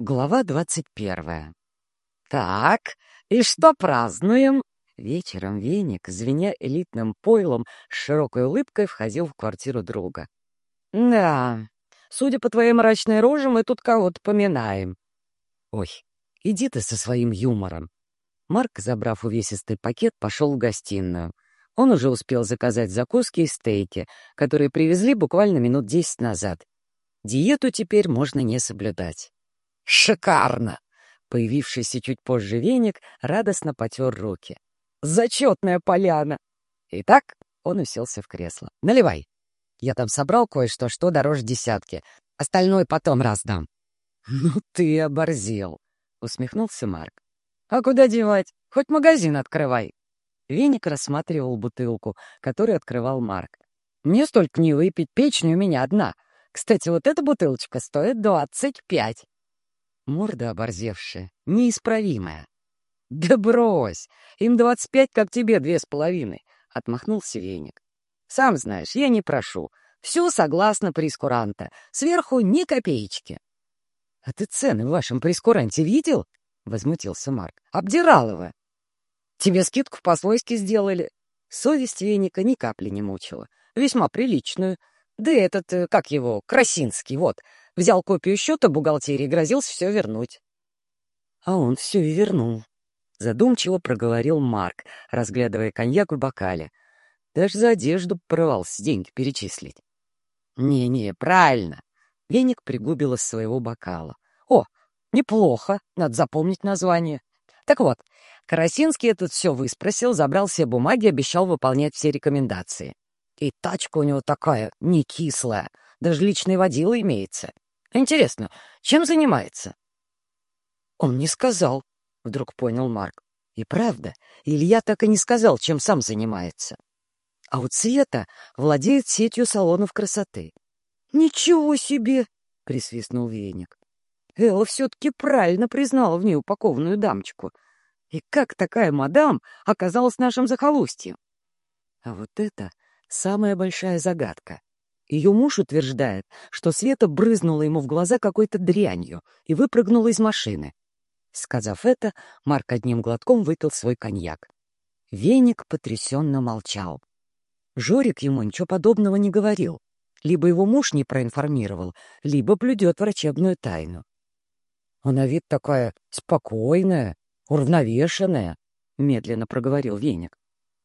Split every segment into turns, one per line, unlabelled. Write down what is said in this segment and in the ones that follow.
Глава двадцать первая. «Так, и что празднуем?» Вечером веник, звеня элитным пойлом, с широкой улыбкой входил в квартиру друга. «Да, судя по твоей мрачной роже, мы тут кого-то поминаем». «Ой, иди ты со своим юмором». Марк, забрав увесистый пакет, пошел в гостиную. Он уже успел заказать закуски и стейки, которые привезли буквально минут десять назад. Диету теперь можно не соблюдать. «Шикарно!» Появившийся чуть позже веник радостно потер руки. «Зачетная поляна!» Итак, он уселся в кресло. «Наливай. Я там собрал кое-что, что дороже десятки. Остальное потом раздам». «Ну ты оборзел!» — усмехнулся Марк. «А куда девать? Хоть магазин открывай!» Веник рассматривал бутылку, которую открывал Марк. «Мне столько не выпить, печень у меня одна. Кстати, вот эта бутылочка стоит двадцать пять». Морда оборзевшая, неисправимая. «Да брось! Им двадцать пять, как тебе две с половиной!» — отмахнулся веник. «Сам знаешь, я не прошу. Все согласно прескуранта. Сверху ни копеечки». «А ты цены в вашем прескуранте видел?» — возмутился Марк. «Обдиралово. Тебе скидку по-свойски сделали». Совесть веника ни капли не мучила. Весьма приличную. Да этот, э, как его, Красинский, вот, Взял копию счета бухгалтерии грозился все вернуть. А он все и вернул. Задумчиво проговорил Марк, разглядывая коньяк в бокале. Даже за одежду порывался деньги перечислить. «Не-не, правильно!» Веник пригубил из своего бокала. «О, неплохо, надо запомнить название. Так вот, Карасинский этот все выспросил, забрал все бумаги, обещал выполнять все рекомендации. И тачка у него такая, не кислая, даже личный водила имеется. Интересно, чем занимается? Он не сказал, вдруг понял Марк. И правда, Илья так и не сказал, чем сам занимается. А вот Света владеет сетью салонов красоты. «Ничего себе!» — присвистнул Веник. Элла все-таки правильно признала в ней упакованную дамочку. И как такая мадам оказалась в нашем захолустье? А вот это самая большая загадка. Ее муж утверждает, что Света брызнула ему в глаза какой-то дрянью и выпрыгнула из машины. Сказав это, Марк одним глотком выпил свой коньяк. Веник потрясенно молчал. Жорик ему ничего подобного не говорил. Либо его муж не проинформировал, либо блюдет врачебную тайну. «Она вид такая спокойная, уравновешенная», — медленно проговорил Веник.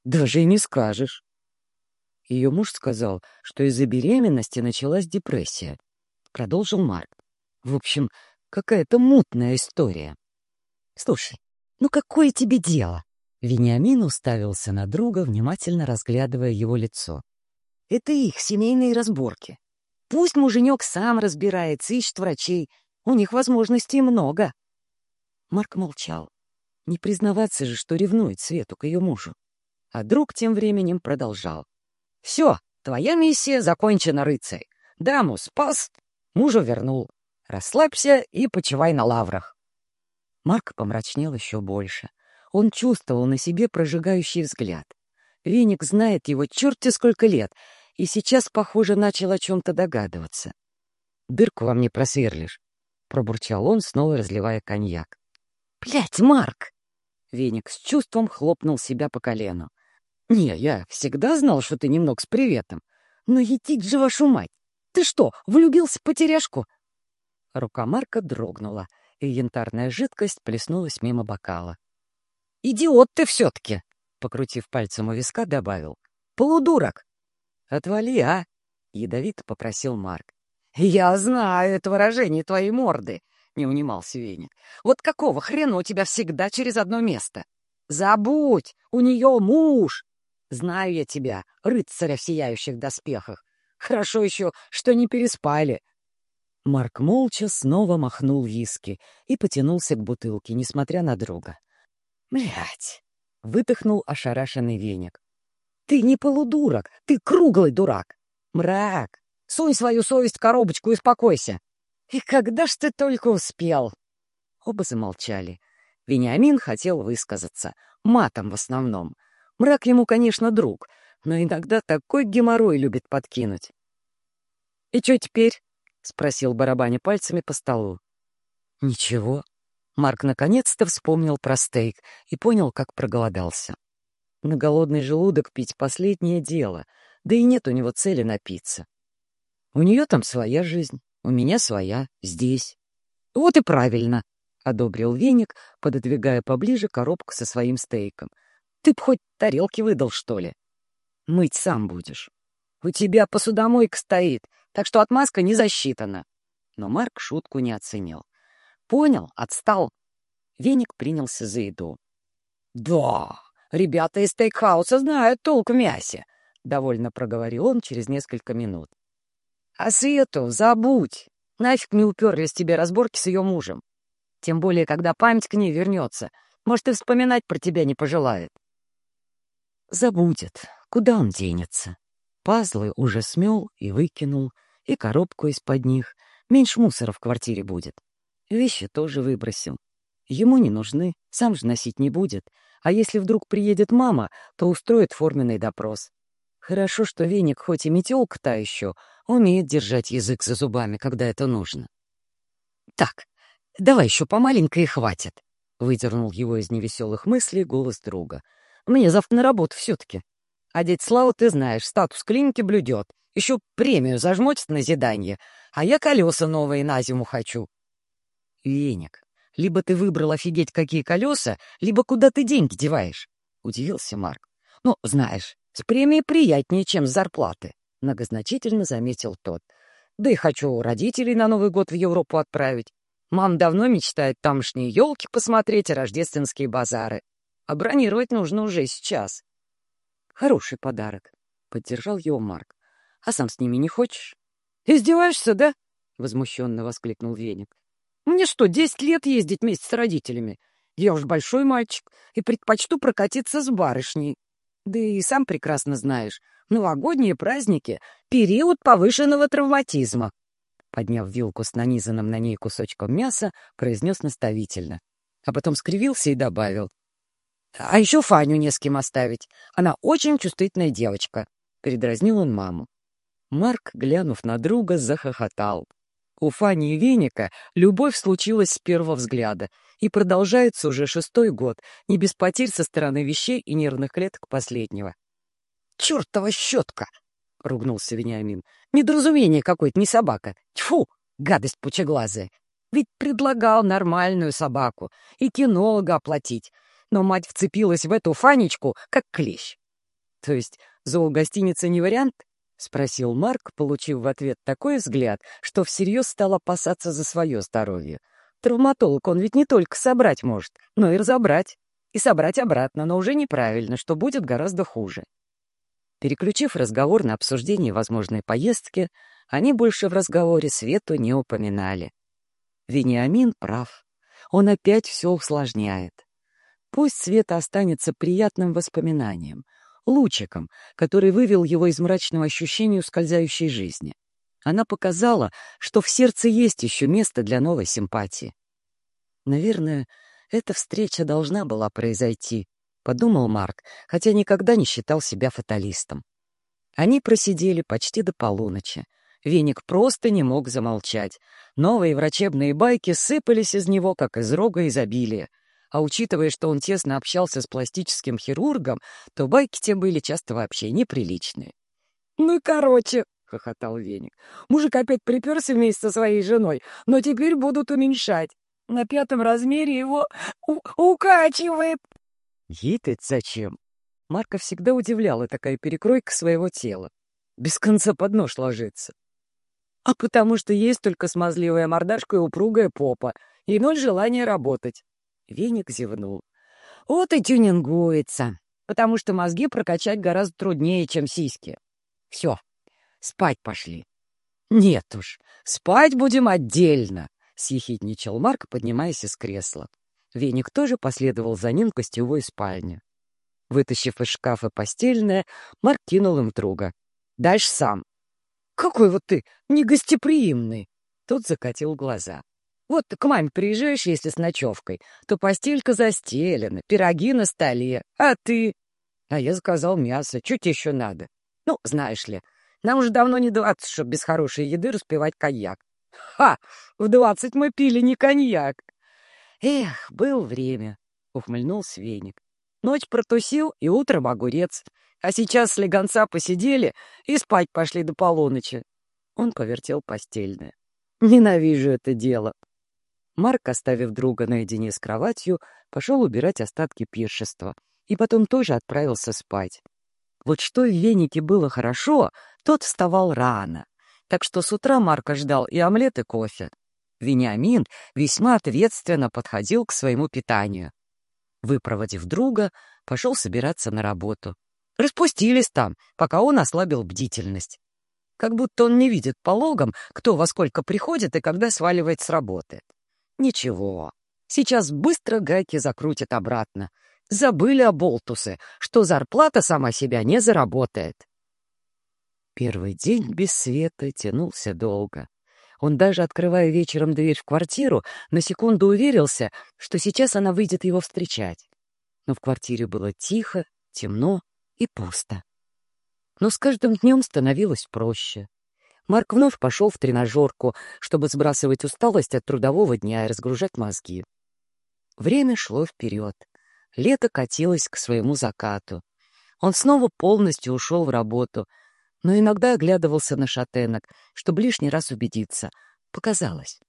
«Даже и не скажешь». Ее муж сказал, что из-за беременности началась депрессия. Продолжил Марк. В общем, какая-то мутная история. Слушай, ну какое тебе дело? Вениамин уставился на друга, внимательно разглядывая его лицо. Это их семейные разборки. Пусть муженек сам разбирается, ищет врачей. У них возможностей много. Марк молчал. Не признаваться же, что ревнует Свету к ее мужу. А друг тем временем продолжал. Все, твоя миссия закончена, рыцарь. Даму спас, мужу вернул. Расслабься и почивай на лаврах. Марк помрачнел еще больше. Он чувствовал на себе прожигающий взгляд. Веник знает его черти сколько лет, и сейчас, похоже, начал о чем-то догадываться. «Дырку вам не просверлишь», — пробурчал он, снова разливая коньяк. «Блядь, Марк!» Веник с чувством хлопнул себя по колену. «Не, я всегда знал, что ты немного с приветом. Но етить же вашу мать! Ты что, влюбился в потеряшку?» Рука Марка дрогнула, и янтарная жидкость плеснулась мимо бокала. «Идиот ты все-таки!» — покрутив пальцем у виска, добавил. «Полудурок!» «Отвали, а!» — ядовито попросил Марк. «Я знаю это выражение твоей морды!» — не унимался Веник. «Вот какого хрена у тебя всегда через одно место? Забудь! У нее муж! Знаю я тебя, рыцаря в сияющих доспехах. Хорошо еще, что не переспали. Марк молча снова махнул виски и потянулся к бутылке, несмотря на друга. Блять! выдохнул ошарашенный веник. «Ты не полудурок, ты круглый дурак! Мрак! Сунь свою совесть в коробочку и успокойся! И когда ж ты только успел?» Оба замолчали. Вениамин хотел высказаться, матом в основном, Мрак ему, конечно, друг, но иногда такой геморрой любит подкинуть. «И что теперь?» — спросил барабаня пальцами по столу. Ничего. Марк наконец-то вспомнил про стейк и понял, как проголодался. На голодный желудок пить последнее дело, да и нет у него цели напиться. У нее там своя жизнь, у меня своя, здесь. Вот и правильно, — одобрил веник, пододвигая поближе коробку со своим стейком. Ты б хоть тарелки выдал, что ли? Мыть сам будешь. У тебя посудомойка стоит, так что отмазка не засчитана. Но Марк шутку не оценил. Понял, отстал. Веник принялся за еду. «Да, ребята из стейкхауса знают толк в мясе», — довольно проговорил он через несколько минут. «А Свету забудь. Нафиг не уперлись тебе разборки с ее мужем. Тем более, когда память к ней вернется. Может, и вспоминать про тебя не пожелает». «Забудет. Куда он денется?» Пазлы уже смел и выкинул, и коробку из-под них. Меньше мусора в квартире будет. Вещи тоже выбросил. Ему не нужны, сам же носить не будет. А если вдруг приедет мама, то устроит форменный допрос. Хорошо, что веник, хоть и метелка та еще, умеет держать язык за зубами, когда это нужно. «Так, давай еще помаленько и хватит», — выдернул его из невеселых мыслей голос друга. «Мне завтра на работу все-таки. А дядь Слава, ты знаешь, статус клиники блюдет. Еще премию зажмете на назидание, а я колеса новые на зиму хочу. Веник, либо ты выбрал офигеть какие колеса, либо куда ты деньги деваешь, — удивился Марк. Ну, знаешь, с премией приятнее, чем с зарплаты, — многозначительно заметил тот. Да и хочу родителей на Новый год в Европу отправить. Мам давно мечтает тамошние елки посмотреть и рождественские базары. А бронировать нужно уже сейчас. Хороший подарок, — поддержал его Марк. А сам с ними не хочешь? Издеваешься, да? — возмущенно воскликнул Веник. Мне что, десять лет ездить вместе с родителями? Я уж большой мальчик и предпочту прокатиться с барышней. Да и сам прекрасно знаешь, новогодние праздники — период повышенного травматизма. Подняв вилку с нанизанным на ней кусочком мяса, произнес наставительно. А потом скривился и добавил. А еще Фаню не с кем оставить. Она очень чувствительная девочка. Передразнил он маму. Марк, глянув на друга, захохотал. У Фани и Веника любовь случилась с первого взгляда и продолжается уже шестой год, не без потерь со стороны вещей и нервных клеток последнего. «Чертова щетка!» — ругнулся Вениамин. «Недоразумение какое-то, не собака. Тьфу, гадость пучеглазая! Ведь предлагал нормальную собаку и кинолога оплатить, но мать вцепилась в эту Фанечку, как клещ. То есть зоогостиница не вариант? — спросил Марк, получив в ответ такой взгляд, что всерьез стал опасаться за свое здоровье. Травматолог он ведь не только собрать может, но и разобрать. И собрать обратно, но уже неправильно, что будет гораздо хуже. Переключив разговор на обсуждение возможной поездки, они больше в разговоре Свету не упоминали. Вениамин прав. Он опять все усложняет. Пусть Света останется приятным воспоминанием, лучиком, который вывел его из мрачного ощущения ускользающей жизни. Она показала, что в сердце есть еще место для новой симпатии. Наверное, эта встреча должна была произойти, — подумал Марк, хотя никогда не считал себя фаталистом. Они просидели почти до полуночи. Веник просто не мог замолчать. Новые врачебные байки сыпались из него, как из рога изобилия. А учитывая, что он тесно общался с пластическим хирургом, то байки те были часто вообще неприличные. «Ну, короче», — хохотал Веник, — «мужик опять приперся вместе со своей женой, но теперь будут уменьшать. На пятом размере его укачивает». «Ей-то зачем?» Марка всегда удивляла такая перекройка своего тела. Без конца под нож ложится. А потому что есть только смазливая мордашка и упругая попа, и ноль желания работать. Веник зевнул. Вот и тюнингуется, потому что мозги прокачать гораздо труднее, чем сиськи. Все, спать пошли. Нет уж, спать будем отдельно, — съехидничал Марк, поднимаясь из кресла. Веник тоже последовал за ним в гостевой спальне. Вытащив из шкафа постельное, Марк кинул им друга. «Дальше сам». «Какой вот ты негостеприимный!» Тот закатил глаза. Вот к маме приезжаешь, если с ночевкой, то постелька застелена, пироги на столе, а ты... А я заказал мясо, чуть еще надо. Ну, знаешь ли, нам уже давно не двадцать, чтобы без хорошей еды распивать коньяк. Ха! В двадцать мы пили не коньяк. Эх, был время, — ухмыльнулся веник. Ночь протусил, и утром огурец. А сейчас слегонца посидели и спать пошли до полуночи. Он повертел постельное. Ненавижу это дело. Марк, оставив друга наедине с кроватью, пошел убирать остатки пиршества и потом тоже отправился спать. Вот что в венике было хорошо, тот вставал рано. Так что с утра Марка ждал и омлет, и кофе. Вениамин весьма ответственно подходил к своему питанию. Выпроводив друга, пошел собираться на работу. Распустились там, пока он ослабил бдительность. Как будто он не видит по логам, кто во сколько приходит и когда сваливает с работы. Ничего, сейчас быстро гайки закрутят обратно. Забыли о болтусе, что зарплата сама себя не заработает. Первый день без света тянулся долго. Он даже, открывая вечером дверь в квартиру, на секунду уверился, что сейчас она выйдет его встречать. Но в квартире было тихо, темно и пусто. Но с каждым днем становилось проще. Марк вновь пошел в тренажерку, чтобы сбрасывать усталость от трудового дня и разгружать мозги. Время шло вперед. Лето катилось к своему закату. Он снова полностью ушел в работу, но иногда оглядывался на шатенок, чтобы лишний раз убедиться. Показалось.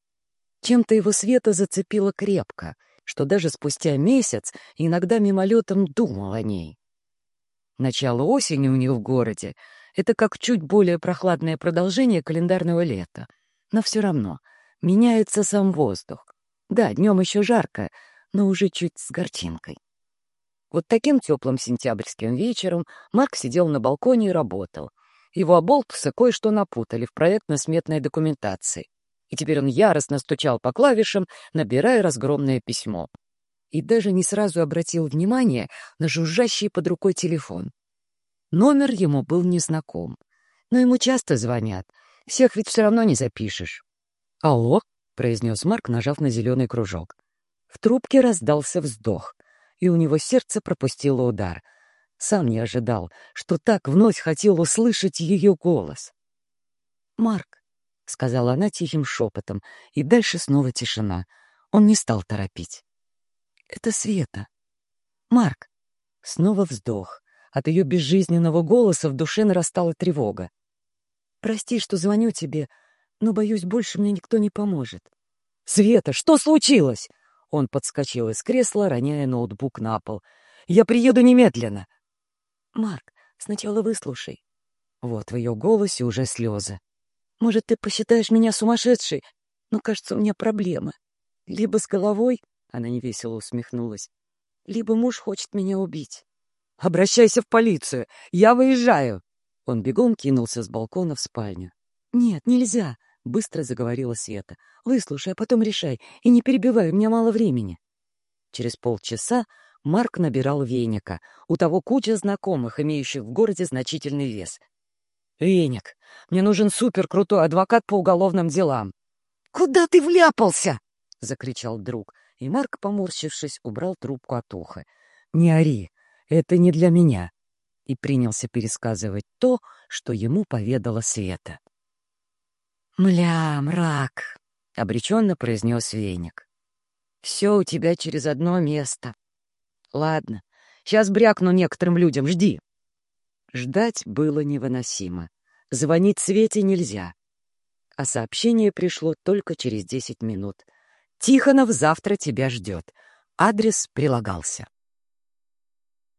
Чем-то его света зацепило крепко, что даже спустя месяц иногда мимолетом думал о ней. Начало осени у них в городе — это как чуть более прохладное продолжение календарного лета. Но все равно меняется сам воздух. Да, днем еще жарко, но уже чуть с горчинкой. Вот таким теплым сентябрьским вечером Марк сидел на балконе и работал. Его оболтусы кое-что напутали в проектно-сметной документации. И теперь он яростно стучал по клавишам, набирая разгромное письмо и даже не сразу обратил внимание на жужжащий под рукой телефон. Номер ему был незнаком, но ему часто звонят. Всех ведь все равно не запишешь. «Алло», — произнес Марк, нажав на зеленый кружок. В трубке раздался вздох, и у него сердце пропустило удар. Сам не ожидал, что так вновь хотел услышать ее голос. «Марк», — сказала она тихим шепотом, и дальше снова тишина. Он не стал торопить. Это Света. Марк. Снова вздох. От ее безжизненного голоса в душе нарастала тревога. Прости, что звоню тебе, но, боюсь, больше мне никто не поможет. Света, что случилось? Он подскочил из кресла, роняя ноутбук на пол. Я приеду немедленно. Марк, сначала выслушай. Вот в ее голосе уже слезы. Может, ты посчитаешь меня сумасшедшей, но, кажется, у меня проблемы. Либо с головой, она невесело усмехнулась. «Либо муж хочет меня убить». «Обращайся в полицию! Я выезжаю!» Он бегом кинулся с балкона в спальню. «Нет, нельзя!» — быстро заговорила Света. «Выслушай, а потом решай. И не перебивай, у меня мало времени». Через полчаса Марк набирал веника. У того куча знакомых, имеющих в городе значительный вес. «Веник, мне нужен суперкрутой адвокат по уголовным делам». «Куда ты вляпался?» — закричал друг и Марк, поморщившись, убрал трубку от уха. «Не ори, это не для меня!» и принялся пересказывать то, что ему поведала Света. «Мля, мрак!» — обреченно произнес Веник. «Все у тебя через одно место. Ладно, сейчас брякну некоторым людям, жди». Ждать было невыносимо. Звонить Свете нельзя. А сообщение пришло только через десять минут — Тихонов завтра тебя ждет. Адрес прилагался.